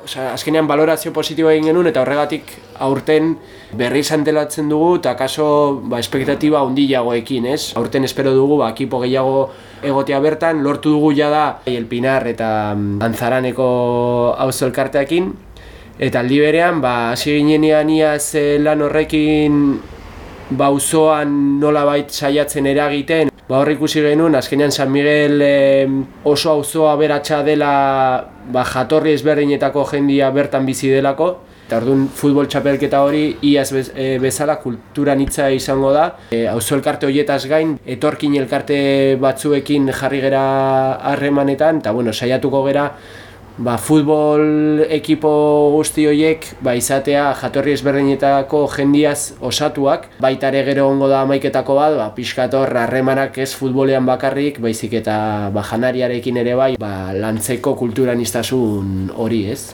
Osea, azkenean balorazio positiboa egin genuen eta horregatik aurten berri antelatzen dugu eta kaso ba, espektatiba handiagoekin, ez? Aurten espero dugu ba, ekipo gehiago egotea bertan, lortu dugu jada El Pinar eta mm, Antzaraneko auzo elkarteekin eta aldi berean ba hasi ginenean iaz lan horrekin bauzoan ba, nolabait saiatzen eragiten Ba hor ikusi genuen, azkenean San Miguel oso auzoa beratsa dela ba, jatorri ezberdinetako jendia bertan bizi delako. Eta orduan futbol txapelketa hori iaz e, bezala kultura nitza izango da. E, auzo elkarte horietaz gain, etorkin elkarte batzuekin jarri gera harremanetan, eta bueno, saiatuko gera ba, futbol ekipo guzti horiek ba, izatea jatorri ezberdinetako jendiaz osatuak. Baita ere gero ongo da maiketako bat, ba, pixkator harremanak ez futbolean bakarrik, baizik eta ba, janariarekin ere bai ba, lantzeko kulturan hori ez.